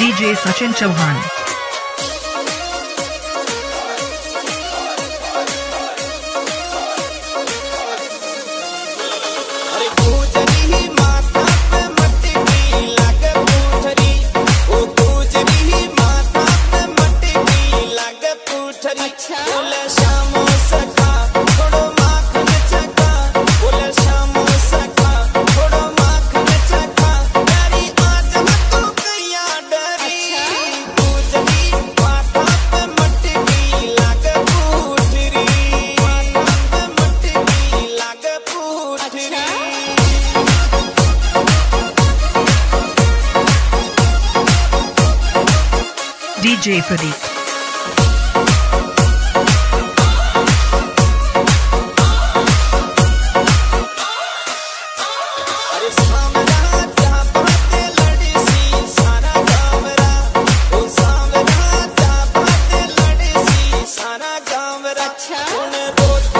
DJ Sachin Chauhan DJ Pradeep. अच्छा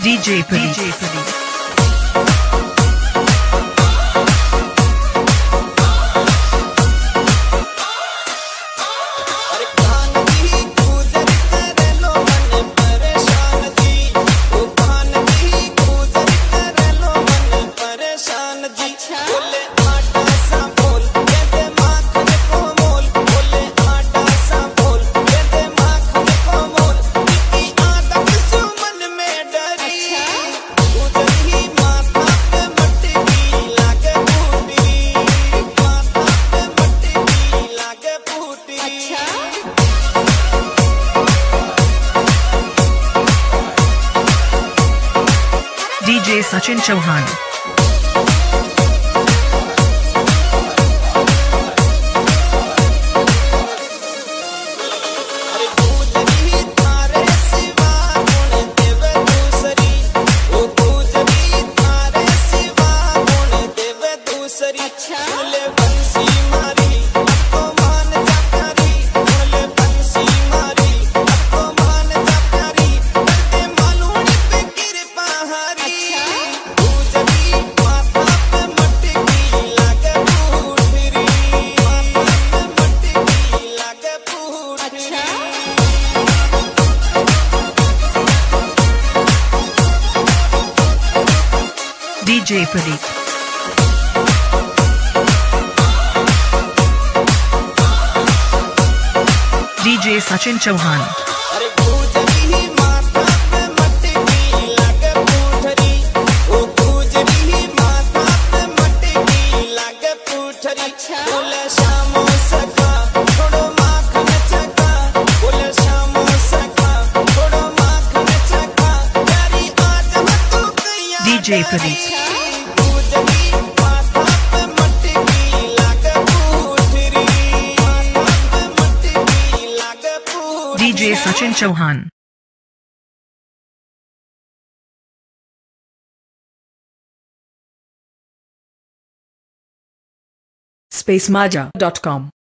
DJ Pradeep. DJ DJ Sachin Chauhan. DJ Pradeep. DJ Sachin Chauhan. DJ Pradeep DJ Sachin Chauhan. spacemaja.com